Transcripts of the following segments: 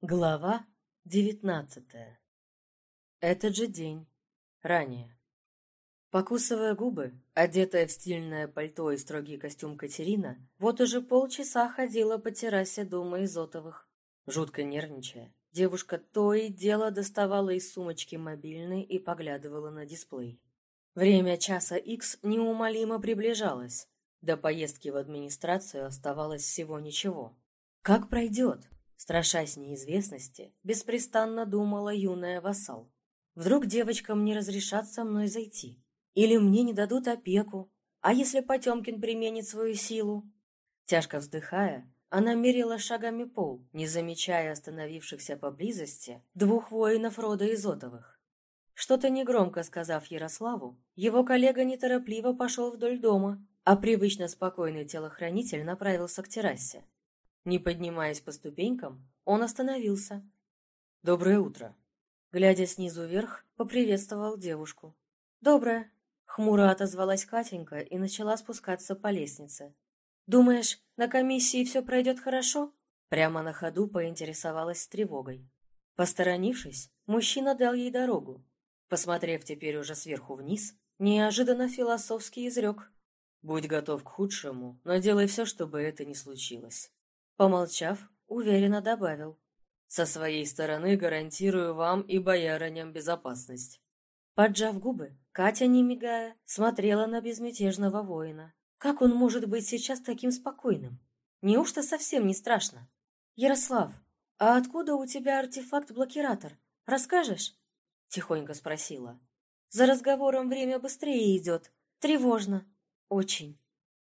Глава девятнадцатая. Этот же день. Ранее. Покусывая губы, одетая в стильное пальто и строгий костюм Катерина, вот уже полчаса ходила по террасе дома Изотовых. Жутко нервничая, девушка то и дело доставала из сумочки мобильный и поглядывала на дисплей. Время часа Х неумолимо приближалось. До поездки в администрацию оставалось всего ничего. Как пройдет? Страшась неизвестности, беспрестанно думала юная вассал. Вдруг девочкам не разрешат со мной зайти? Или мне не дадут опеку? А если Потемкин применит свою силу? Тяжко вздыхая, она мерила шагами пол, не замечая остановившихся поблизости двух воинов рода Изотовых. Что-то негромко сказав Ярославу, его коллега неторопливо пошел вдоль дома, а привычно спокойный телохранитель направился к террасе. Не поднимаясь по ступенькам, он остановился. «Доброе утро!» Глядя снизу вверх, поприветствовал девушку. «Доброе!» Хмуро отозвалась Катенька и начала спускаться по лестнице. «Думаешь, на комиссии все пройдет хорошо?» Прямо на ходу поинтересовалась с тревогой. Посторонившись, мужчина дал ей дорогу. Посмотрев теперь уже сверху вниз, неожиданно философский изрек. «Будь готов к худшему, но делай все, чтобы это не случилось». Помолчав, уверенно добавил. «Со своей стороны гарантирую вам и боярыням безопасность». Поджав губы, Катя, не мигая, смотрела на безмятежного воина. Как он может быть сейчас таким спокойным? Неужто совсем не страшно? «Ярослав, а откуда у тебя артефакт-блокиратор? Расскажешь?» Тихонько спросила. «За разговором время быстрее идет. Тревожно. Очень».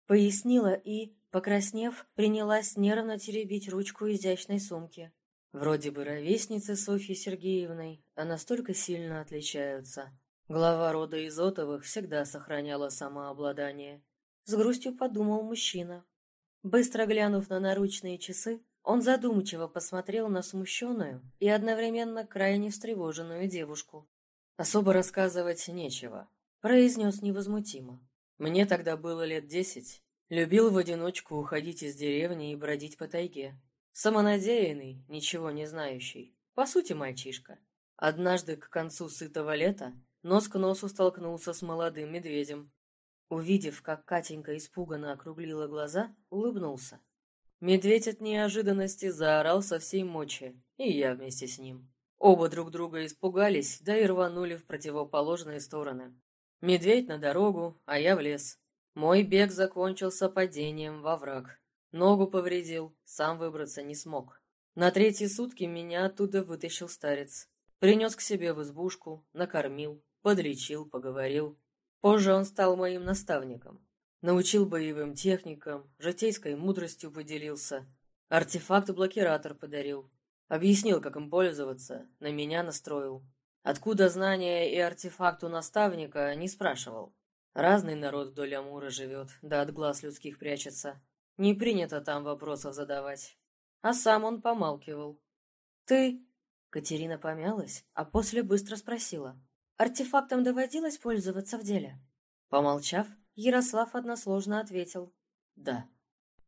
Пояснила и, Покраснев, принялась нервно теребить ручку изящной сумки. Вроде бы ровесницы Софьи Сергеевной, а настолько сильно отличаются. Глава рода Изотовых всегда сохраняла самообладание. С грустью подумал мужчина. Быстро глянув на наручные часы, он задумчиво посмотрел на смущенную и одновременно крайне встревоженную девушку. «Особо рассказывать нечего», — произнес невозмутимо. «Мне тогда было лет десять, Любил в одиночку уходить из деревни и бродить по тайге. Самонадеянный, ничего не знающий. По сути, мальчишка. Однажды к концу сытого лета нос к носу столкнулся с молодым медведем. Увидев, как Катенька испуганно округлила глаза, улыбнулся. Медведь от неожиданности заорал со всей мочи, и я вместе с ним. Оба друг друга испугались, да и рванули в противоположные стороны. Медведь на дорогу, а я в лес. Мой бег закончился падением во враг. Ногу повредил, сам выбраться не смог. На третьи сутки меня оттуда вытащил старец. Принес к себе в избушку, накормил, подлечил, поговорил. Позже он стал моим наставником. Научил боевым техникам, житейской мудростью поделился. Артефакт-блокиратор подарил. Объяснил, как им пользоваться, на меня настроил. Откуда знания и артефакт у наставника, не спрашивал. Разный народ вдоль Амура живет, да от глаз людских прячется. Не принято там вопросов задавать. А сам он помалкивал. «Ты...» Катерина помялась, а после быстро спросила. «Артефактом доводилось пользоваться в деле?» Помолчав, Ярослав односложно ответил. «Да».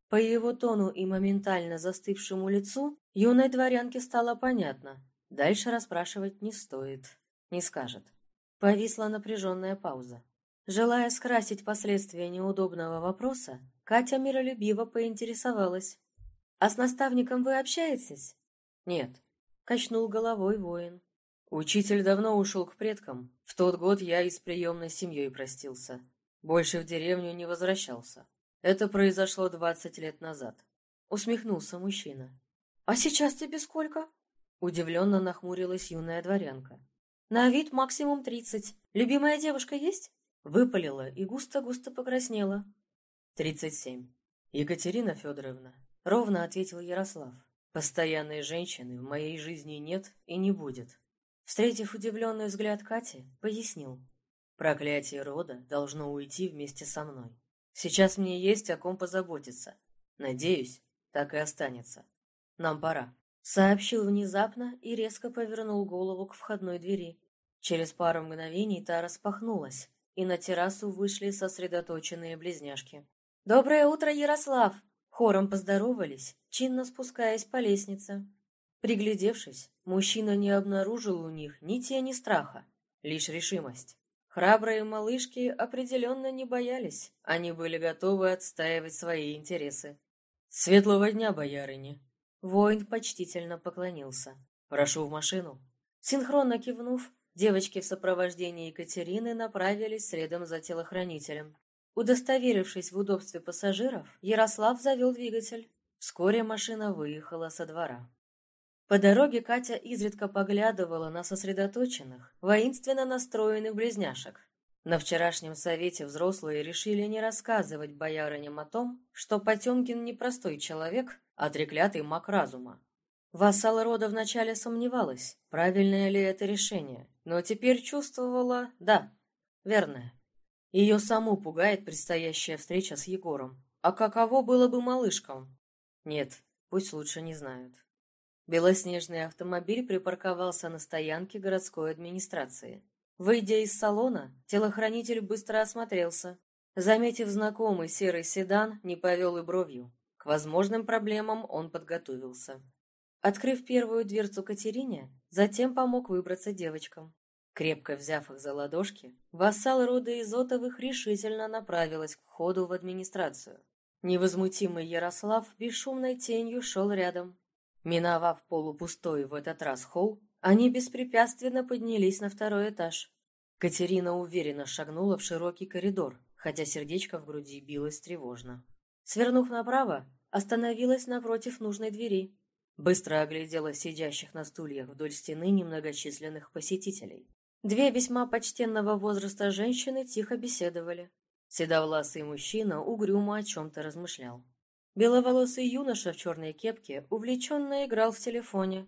По его тону и моментально застывшему лицу юной дворянке стало понятно. Дальше расспрашивать не стоит. Не скажет. Повисла напряженная пауза. Желая скрасить последствия неудобного вопроса, Катя миролюбиво поинтересовалась. «А с наставником вы общаетесь?» «Нет», — качнул головой воин. «Учитель давно ушел к предкам. В тот год я и с приемной семьей простился. Больше в деревню не возвращался. Это произошло двадцать лет назад». Усмехнулся мужчина. «А сейчас тебе сколько?» Удивленно нахмурилась юная дворянка. «На вид максимум тридцать. Любимая девушка есть?» Выпалила и густо-густо покраснела. «Тридцать семь. Екатерина Федоровна», — ровно ответил Ярослав. «Постоянной женщины в моей жизни нет и не будет». Встретив удивленный взгляд Кати, пояснил. «Проклятие рода должно уйти вместе со мной. Сейчас мне есть о ком позаботиться. Надеюсь, так и останется. Нам пора», — сообщил внезапно и резко повернул голову к входной двери. Через пару мгновений та распахнулась, и на террасу вышли сосредоточенные близняшки. «Доброе утро, Ярослав!» Хором поздоровались, чинно спускаясь по лестнице. Приглядевшись, мужчина не обнаружил у них ни тени страха, лишь решимость. Храбрые малышки определенно не боялись, они были готовы отстаивать свои интересы. «Светлого дня, боярыни!» Воин почтительно поклонился. «Прошу в машину». Синхронно кивнув, девочки в сопровождении Екатерины направились следом за телохранителем. Удостоверившись в удобстве пассажиров, Ярослав завел двигатель. Вскоре машина выехала со двора. По дороге Катя изредка поглядывала на сосредоточенных, воинственно настроенных близняшек. На вчерашнем совете взрослые решили не рассказывать боярыням о том, что Потемкин не простой человек, а треклятый маг разума. Вассал рода вначале сомневалась, правильное ли это решение, но теперь чувствовала, да, верное. Ее саму пугает предстоящая встреча с Егором. А каково было бы малышкам? Нет, пусть лучше не знают. Белоснежный автомобиль припарковался на стоянке городской администрации. Выйдя из салона, телохранитель быстро осмотрелся. Заметив знакомый серый седан, не повел и бровью. К возможным проблемам он подготовился. Открыв первую дверцу Катерине, затем помог выбраться девочкам. Крепко взяв их за ладошки, вассал рода Изотовых решительно направилась к входу в администрацию. Невозмутимый Ярослав бесшумной тенью шел рядом, Миновав полупустой в этот раз холл, они беспрепятственно поднялись на второй этаж. Катерина уверенно шагнула в широкий коридор, хотя сердечко в груди билось тревожно. Свернув направо, остановилась напротив нужной двери. Быстро оглядела сидящих на стульях вдоль стены немногочисленных посетителей. Две весьма почтенного возраста женщины тихо беседовали. Седовласый мужчина угрюмо о чем-то размышлял. Беловолосый юноша в черной кепке увлеченно играл в телефоне.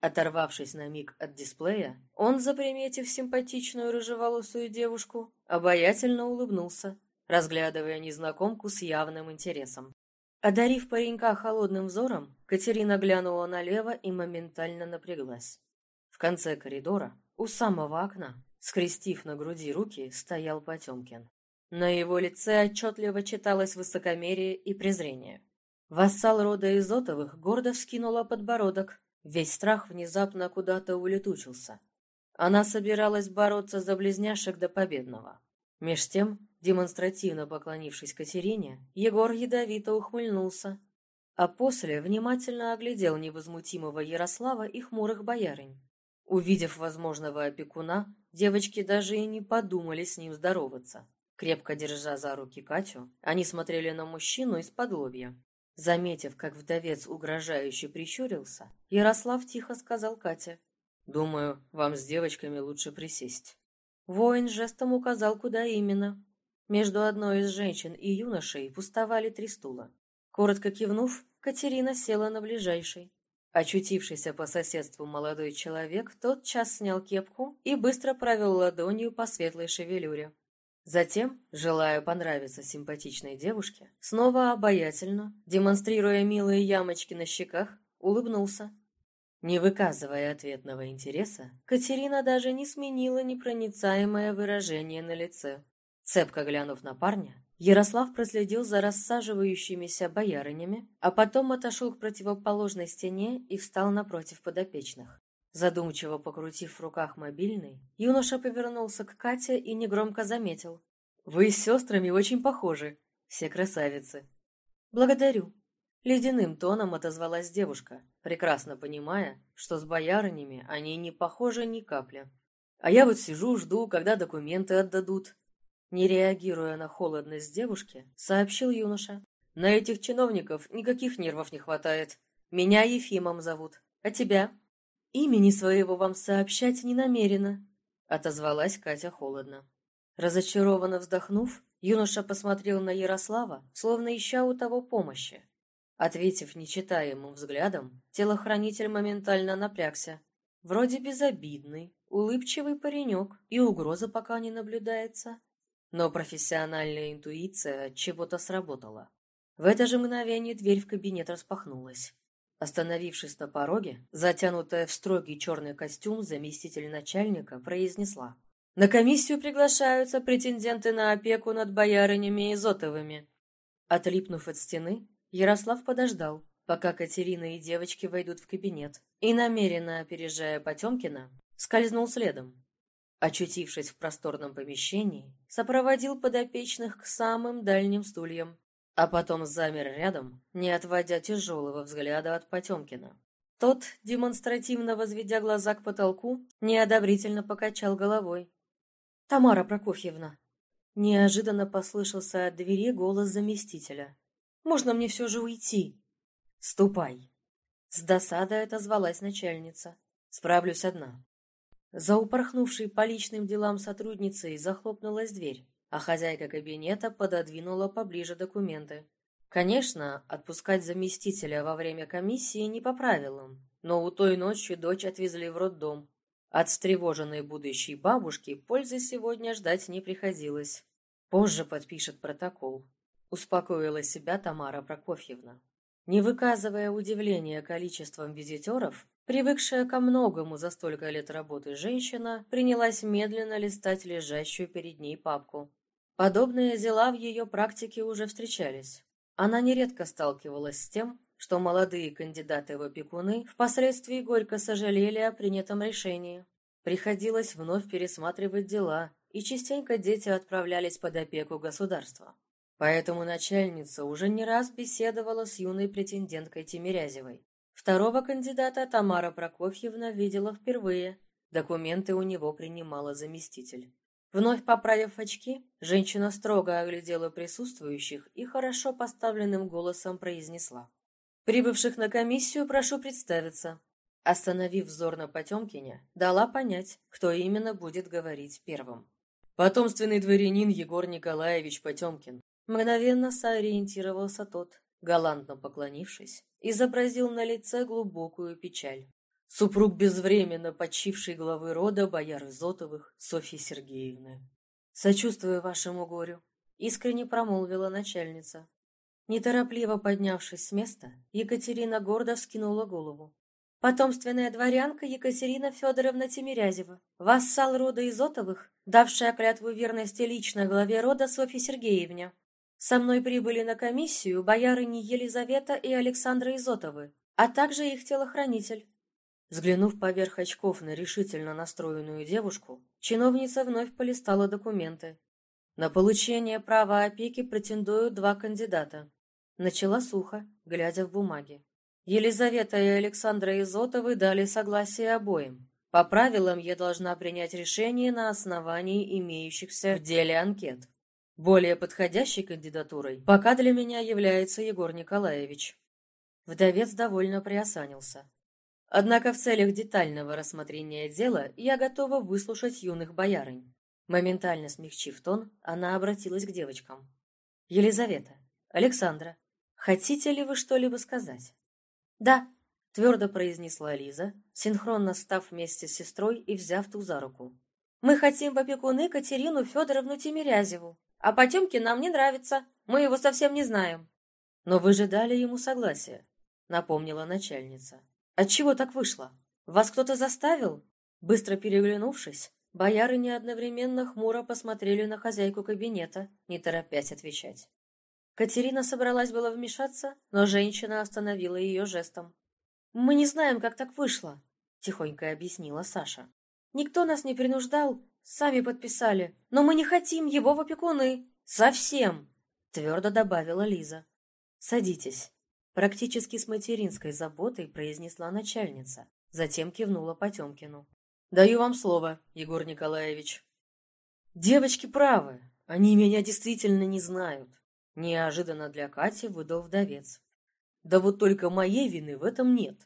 Оторвавшись на миг от дисплея, он, заприметив симпатичную рыжеволосую девушку, обаятельно улыбнулся, разглядывая незнакомку с явным интересом. Одарив паренька холодным взором, Катерина глянула налево и моментально напряглась. В конце коридора, у самого окна, скрестив на груди руки, стоял Потемкин. На его лице отчетливо читалось высокомерие и презрение. Вассал рода Изотовых гордо вскинула подбородок. Весь страх внезапно куда-то улетучился. Она собиралась бороться за близняшек до победного. Меж тем, демонстративно поклонившись Катерине, Егор ядовито ухмыльнулся, а после внимательно оглядел невозмутимого Ярослава и хмурых боярынь. Увидев возможного опекуна, девочки даже и не подумали с ним здороваться. Крепко держа за руки Катю, они смотрели на мужчину из-под лобья. Заметив, как вдовец угрожающе прищурился, Ярослав тихо сказал Кате. «Думаю, вам с девочками лучше присесть». Воин жестом указал, куда именно. Между одной из женщин и юношей пустовали три стула. Коротко кивнув, Катерина села на ближайший. Очутившийся по соседству молодой человек тотчас снял кепку и быстро провел ладонью по светлой шевелюре. Затем, желая понравиться симпатичной девушке, снова обаятельно, демонстрируя милые ямочки на щеках, улыбнулся. Не выказывая ответного интереса, Катерина даже не сменила непроницаемое выражение на лице. Цепко глянув на парня, Ярослав проследил за рассаживающимися боярынями, а потом отошел к противоположной стене и встал напротив подопечных. Задумчиво покрутив в руках мобильный, юноша повернулся к Кате и негромко заметил. «Вы с сестрами очень похожи. Все красавицы». «Благодарю». Ледяным тоном отозвалась девушка, прекрасно понимая, что с боярынями они не похожи ни капли. «А я вот сижу, жду, когда документы отдадут». Не реагируя на холодность девушки, сообщил юноша. «На этих чиновников никаких нервов не хватает. Меня Ефимом зовут. А тебя?» «Имени своего вам сообщать не намерена», — отозвалась Катя холодно. Разочарованно вздохнув, юноша посмотрел на Ярослава, словно ища у того помощи. Ответив нечитаемым взглядом, телохранитель моментально напрягся. Вроде безобидный, улыбчивый паренек, и угроза пока не наблюдается. Но профессиональная интуиция чего-то сработала. В это же мгновение дверь в кабинет распахнулась. Остановившись на пороге, затянутая в строгий черный костюм заместитель начальника произнесла. «На комиссию приглашаются претенденты на опеку над боярынями Изотовыми». Отлипнув от стены, Ярослав подождал, пока Катерина и девочки войдут в кабинет. и, намеренно опережая Потемкина, скользнул следом. Очутившись в просторном помещении, сопроводил подопечных к самым дальним стульям, а потом замер рядом, не отводя тяжелого взгляда от Потемкина. Тот, демонстративно возведя глаза к потолку, неодобрительно покачал головой. «Тамара Прокофьевна!» Неожиданно послышался от двери голос заместителя. «Можно мне все же уйти?» «Ступай!» С досадой отозвалась начальница. «Справлюсь одна». За упорхнувшей по личным делам сотрудницей захлопнулась дверь, а хозяйка кабинета пододвинула поближе документы. Конечно, отпускать заместителя во время комиссии не по правилам, но у той ночью дочь отвезли в роддом. От встревоженной будущей бабушки пользы сегодня ждать не приходилось. Позже подпишет протокол. Успокоила себя Тамара Прокофьевна. Не выказывая удивления количеством визитеров, привыкшая ко многому за столько лет работы женщина принялась медленно листать лежащую перед ней папку. Подобные дела в ее практике уже встречались. Она нередко сталкивалась с тем, что молодые кандидаты в опекуны впоследствии горько сожалели о принятом решении. Приходилось вновь пересматривать дела, и частенько дети отправлялись под опеку государства. Поэтому начальница уже не раз беседовала с юной претенденткой Тимирязевой. Второго кандидата Тамара Прокофьевна видела впервые. Документы у него принимала заместитель. Вновь поправив очки, женщина строго оглядела присутствующих и хорошо поставленным голосом произнесла. «Прибывших на комиссию прошу представиться». Остановив взор на Потемкине, дала понять, кто именно будет говорить первым. «Потомственный дворянин Егор Николаевич Потемкин, Мгновенно сориентировался тот, галантно поклонившись, изобразил на лице глубокую печаль. Супруг безвременно почившей главы рода бояр Зотовых Софьи Сергеевны. «Сочувствую вашему горю», — искренне промолвила начальница. Неторопливо поднявшись с места, Екатерина гордо вскинула голову. «Потомственная дворянка Екатерина Федоровна Тимирязева, вассал рода Изотовых, давшая клятву верности лично главе рода Софье Сергеевне, со мной прибыли на комиссию боярыни Елизавета и Александра Изотовы, а также их телохранитель. Взглянув поверх очков на решительно настроенную девушку, чиновница вновь полистала документы. На получение права опеки претендуют два кандидата. Начала сухо, глядя в бумаги. Елизавета и Александра Изотовы дали согласие обоим. По правилам я должна принять решение на основании имеющихся в деле анкет. Более подходящей кандидатурой пока для меня является Егор Николаевич. Вдовец довольно приосанился. Однако в целях детального рассмотрения дела я готова выслушать юных боярынь. Моментально смягчив тон, она обратилась к девочкам. «Елизавета, Александра, хотите ли вы что-либо сказать?» «Да», — твердо произнесла Лиза, синхронно став вместе с сестрой и взяв ту за руку. «Мы хотим в опекуны Катерину Федоровну Тимирязеву. А Потемкин нам не нравится. Мы его совсем не знаем. Но вы же дали ему согласие, напомнила начальница. Отчего так вышло? Вас кто-то заставил? Быстро переглянувшись, боярыни одновременно хмуро посмотрели на хозяйку кабинета, не торопясь отвечать. Катерина собралась было вмешаться, но женщина остановила ее жестом. «Мы не знаем, как так вышло», — тихонько объяснила Саша. «Никто нас не принуждал, Сами подписали. Но мы не хотим его в опекуны. Совсем!» Твердо добавила Лиза. «Садитесь». Практически с материнской заботой произнесла начальница. Затем кивнула Потемкину. «Даю вам слово, Егор Николаевич». «Девочки правы. Они меня действительно не знают». Неожиданно для Кати выдал вдовец. «Да вот только моей вины в этом нет».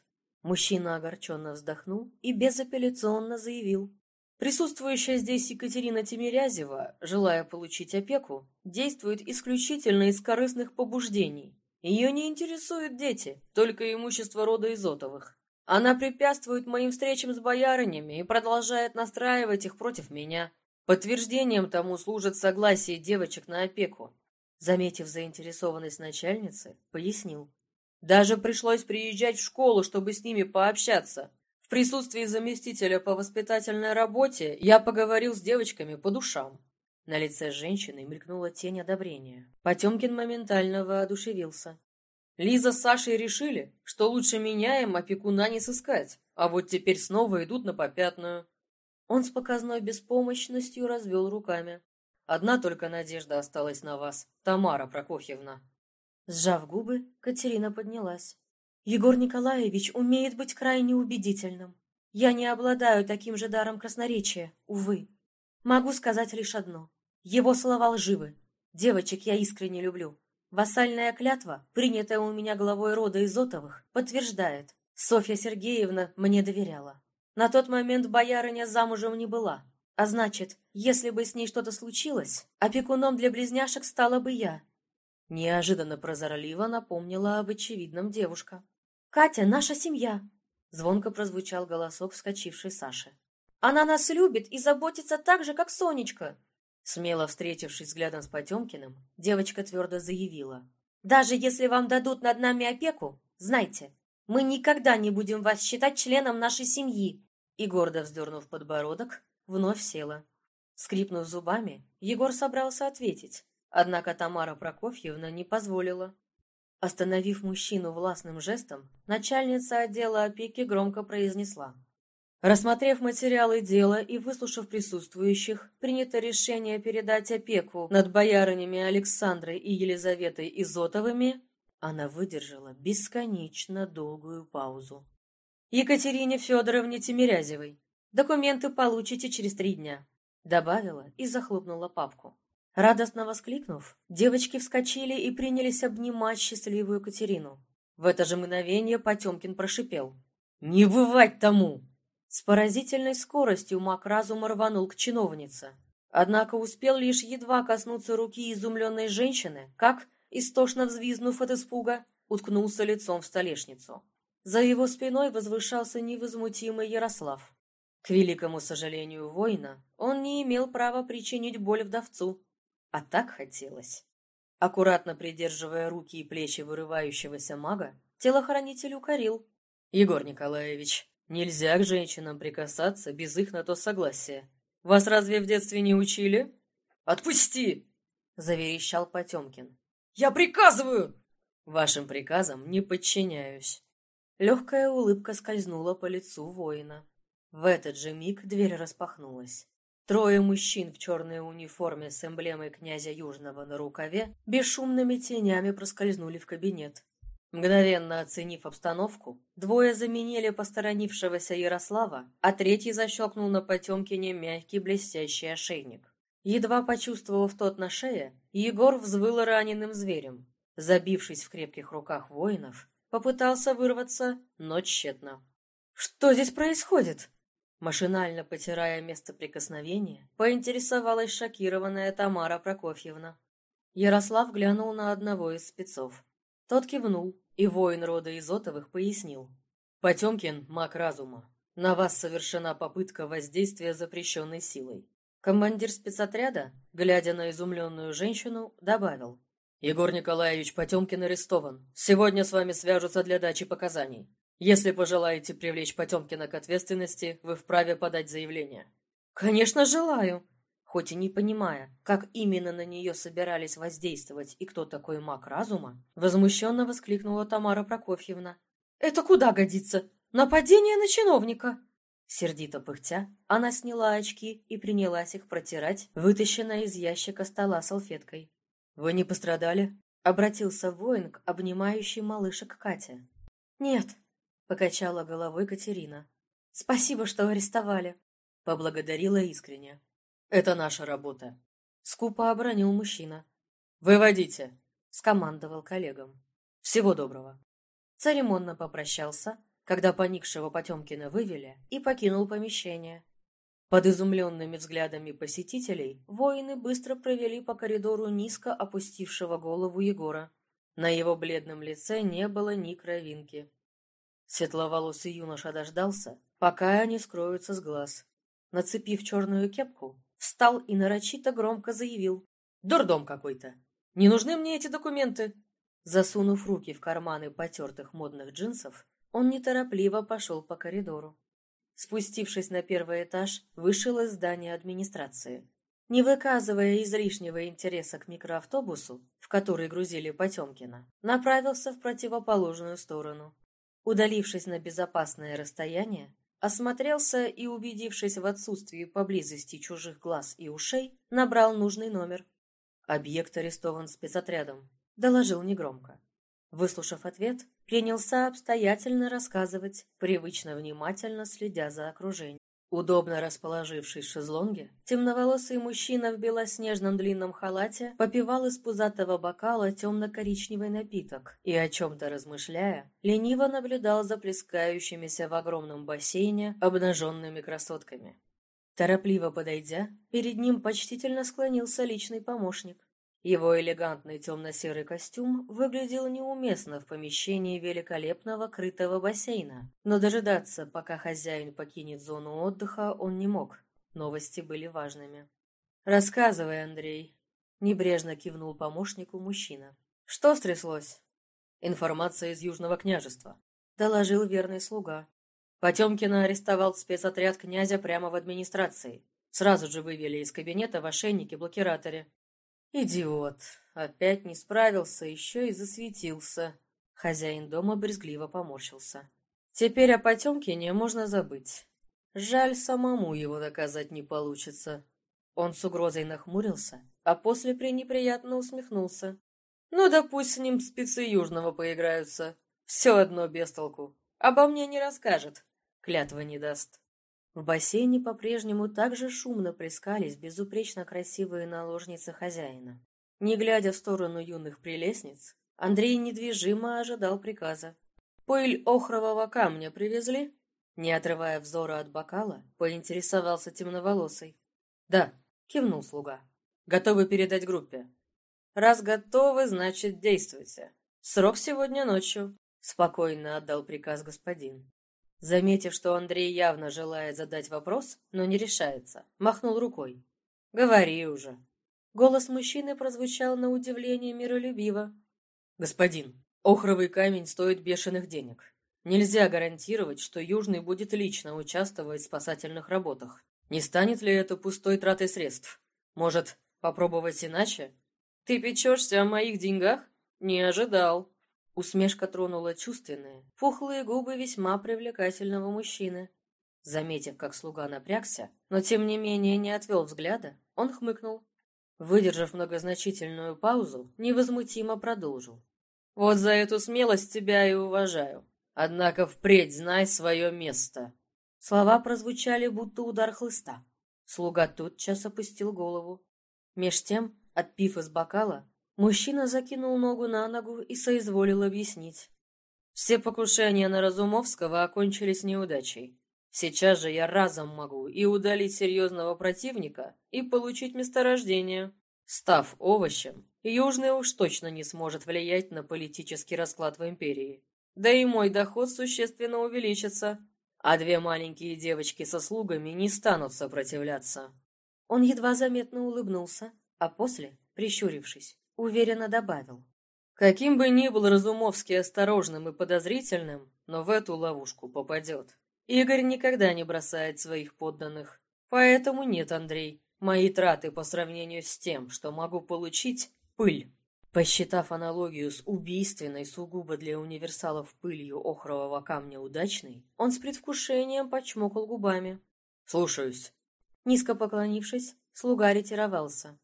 Мужчина огорченно вздохнул и безапелляционно заявил. Присутствующая здесь Екатерина Тимирязева, желая получить опеку, действует исключительно из корыстных побуждений. Ее не интересуют дети, только имущество рода Изотовых. Она препятствует моим встречам с боярынями и продолжает настраивать их против меня. Подтверждением тому служит согласие девочек на опеку. Заметив заинтересованность начальницы, пояснил. Даже пришлось приезжать в школу, чтобы с ними пообщаться присутствии заместителя по воспитательной работе я поговорил с девочками по душам. На лице женщины мелькнула тень одобрения. Потемкин моментально воодушевился. Лиза с Сашей решили, что лучше меня им опекуна не сыскать, а вот теперь снова идут на попятную. Он с показной беспомощностью развел руками. Одна только надежда осталась на вас, Тамара Прокофьевна. Сжав губы, Катерина поднялась. Егор Николаевич умеет быть крайне убедительным. Я не обладаю таким же даром красноречия, увы. Могу сказать лишь одно. Его слова лживы. Девочек я искренне люблю. Вассальная клятва, принятая у меня главой рода Изотовых, подтверждает. Софья Сергеевна мне доверяла. На тот момент боярыня замужем не была. А значит, если бы с ней что-то случилось, опекуном для близняшек стала бы я. Неожиданно прозорливо напомнила об очевидном девушка. «Катя, наша семья!» Звонко прозвучал голосок вскочившей Саши. «Она нас любит и заботится так же, как Сонечка!» Смело встретившись взглядом с Потемкиным, девочка твердо заявила. «Даже если вам дадут над нами опеку, знайте, мы никогда не будем вас считать членом нашей семьи!» И, гордо вздернув подбородок, вновь села. Скрипнув зубами, Егор собрался ответить, однако Тамара Прокофьевна не позволила. Остановив мужчину властным жестом, начальница отдела опеки громко произнесла. Рассмотрев материалы дела и выслушав присутствующих, принято решение передать опеку над боярынями Александрой и Елизаветой Изотовыми она выдержала бесконечно долгую паузу. «Екатерине Федоровне Тимирязевой. Документы получите через три дня», — добавила и захлопнула папку. Радостно воскликнув, девочки вскочили и принялись обнимать счастливую Катерину. В это же мгновение Потемкин прошипел. «Не бывать тому!» С поразительной скоростью маг разума рванул к чиновнице. Однако успел лишь едва коснуться руки изумленной женщины, как истошно взвизнув от испуга, уткнулся лицом в столешницу. За его спиной возвышался невозмутимый Ярослав. К великому сожалению воина, он не имел права причинить боль вдовцу, а так хотелось. Аккуратно придерживая руки и плечи вырывающегося мага, телохранитель укорил. «Егор Николаевич, нельзя к женщинам прикасаться без их на то согласия. Вас разве в детстве не учили?» «Отпусти!» — заверещал Потемкин. Я приказываю!» «Вашим приказам не подчиняюсь». Легкая улыбка скользнула по лицу воина. В этот же миг дверь распахнулась. Трое мужчин в черной униформе с эмблемой князя Южного на рукаве бесшумными тенями проскользнули в кабинет. Мгновенно оценив обстановку, двое заменили посторонившегося Ярослава, а третий защелкнул на Потемкине мягкий блестящий ошейник. Едва почувствовав тот на шее, Егор взвыл раненым зверем. Забившись в крепких руках воинов, попытался вырваться, но тщетно. «Что здесь происходит?» Машинально потирая место прикосновения, поинтересовалась шокированная Тамара Прокофьевна. Ярослав глянул на одного из спецов. Тот кивнул, и воин рода Изотовых пояснил. «Потемкин — маг разума. На вас совершена попытка воздействия запрещенной силой. Командир спецотряда, глядя на изумленную женщину, добавил. «Егор Николаевич Потемкин арестован. Сегодня с вами свяжутся для дачи показаний. Если пожелаете привлечь Потемкина к ответственности, вы вправе подать заявление». «Конечно, желаю!» Хоть и не понимая, как именно на нее собирались воздействовать и кто такой маг разума, возмущенно воскликнула Тамара Прокофьевна. «Это куда годится? Нападение на чиновника!» Сердито пыхтя, она сняла очки и принялась их протирать, вытащенной из ящика стола салфеткой. «Вы не пострадали?» — обратился воин к обнимающей малышек Кате. «Нет», — покачала головой Катерина. «Спасибо, что арестовали», — поблагодарила искренне. «Это наша работа», — скупо обронил мужчина. «Выводите», — скомандовал коллегам. «Всего доброго». Церемонно попрощался, когда поникшего Потемкина вывели и покинул помещение. Под изумленными взглядами посетителей воины быстро провели по коридору низко опустившего голову Егора. На его бледном лице не было ни кровинки. Светловолосый юноша дождался, пока они скроются с глаз. Нацепив черную кепку, встал и нарочито громко заявил. «Дурдом какой-то! Не нужны мне эти документы!» Засунув руки в карманы потертых модных джинсов, он неторопливо пошел по коридору. Спустившись на первый этаж, вышел из здания администрации. Не выказывая излишнего интереса к микроавтобусу, в который грузили Потемкина, направился в противоположную сторону. Удалившись на безопасное расстояние, осмотрелся и, убедившись в отсутствии поблизости чужих глаз и ушей, набрал нужный номер. «Объект арестован спецотрядом», — доложил негромко. Выслушав ответ, принялся обстоятельно рассказывать, привычно внимательно следя за окружением. Удобно расположившись в шезлонге, темноволосый мужчина в белоснежном длинном халате попивал из пузатого бокала темно-коричневый напиток и, о чем-то размышляя, лениво наблюдал за плескающимися в огромном бассейне обнаженными красотками. Торопливо подойдя, перед ним почтительно склонился личный помощник. Его элегантный темно-серый костюм выглядел неуместно в помещении великолепного крытого бассейна, но дожидаться, пока хозяин покинет зону отдыха, он не мог. Новости были важными. «Рассказывай, Андрей», — небрежно кивнул помощнику мужчина. «Что стряслось?» «Информация из Южного княжества», — доложил верный слуга. Потемкина арестовал спецотряд князя прямо в администрации. Сразу же вывели из кабинета в ошейнике-блокираторе. «Идиот! Опять не справился, еще и засветился!» Хозяин дома брезгливо поморщился. «Теперь о Потемкине можно забыть. Жаль, самому его доказать не получится». Он с угрозой нахмурился, а после пренеприятно усмехнулся. «Ну да пусть с ним спецы Южного поиграются. Все одно без толку. Обо мне не расскажет. Клятва не даст». В бассейне по-прежнему так же шумно плескались безупречно красивые наложницы хозяина. Не глядя в сторону юных прелестниц, Андрей недвижимо ожидал приказа. «Пыль охрового камня привезли?» Не отрывая взора от бокала, поинтересовался темноволосый. «Да», — кивнул слуга. «Готовы передать группе?» «Раз готовы, значит, действуйте. Срок сегодня ночью», — спокойно отдал приказ господин. Заметив, что Андрей явно желает задать вопрос, но не решается, махнул рукой. «Говори уже». Голос мужчины прозвучал на удивление миролюбиво. «Господин, охровый камень стоит бешеных денег. Нельзя гарантировать, что Южный будет лично участвовать в спасательных работах. Не станет ли это пустой тратой средств? Может, попробовать иначе? Ты печешься о моих деньгах? Не ожидал». Усмешка тронула чувственные, пухлые губы весьма привлекательного мужчины. Заметив, как слуга напрягся, но тем не менее не отвел взгляда, он хмыкнул. Выдержав многозначительную паузу, невозмутимо продолжил. «Вот за эту смелость тебя и уважаю. Однако впредь знай свое место». Слова прозвучали, будто удар хлыста. Слуга тотчас опустил голову. Меж тем, отпив из бокала, Мужчина закинул ногу на ногу и соизволил объяснить. Все покушения на Разумовского окончились неудачей. Сейчас же я разом могу и удалить серьезного противника, и получить месторождение. Став овощем, Южный уж точно не сможет влиять на политический расклад в империи. Да и мой доход существенно увеличится, а две маленькие девочки со слугами не станут сопротивляться. Он едва заметно улыбнулся, а после, прищурившись, уверенно добавил. Каким бы ни был Разумовский осторожным и подозрительным, но в эту ловушку попадет. Игорь никогда не бросает своих подданных. Поэтому нет, Андрей, мои траты по сравнению с тем, что могу получить, пыль. Посчитав аналогию с убийственной сугубо для универсалов пылью охрового камня удачной, он с предвкушением почмокал губами. «Слушаюсь». Низко поклонившись, слуга ретировался.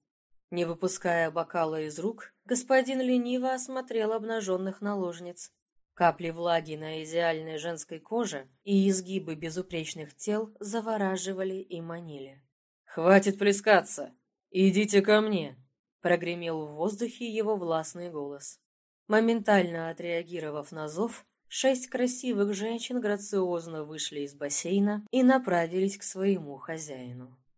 Не выпуская бокала из рук, господин лениво осмотрел обнаженных наложниц. Капли влаги на идеальной женской коже и изгибы безупречных тел завораживали и манили. «Хватит плескаться! Идите ко мне!» — прогремел в воздухе его властный голос. Моментально отреагировав на зов, шесть красивых женщин грациозно вышли из бассейна и направились к своему хозяину.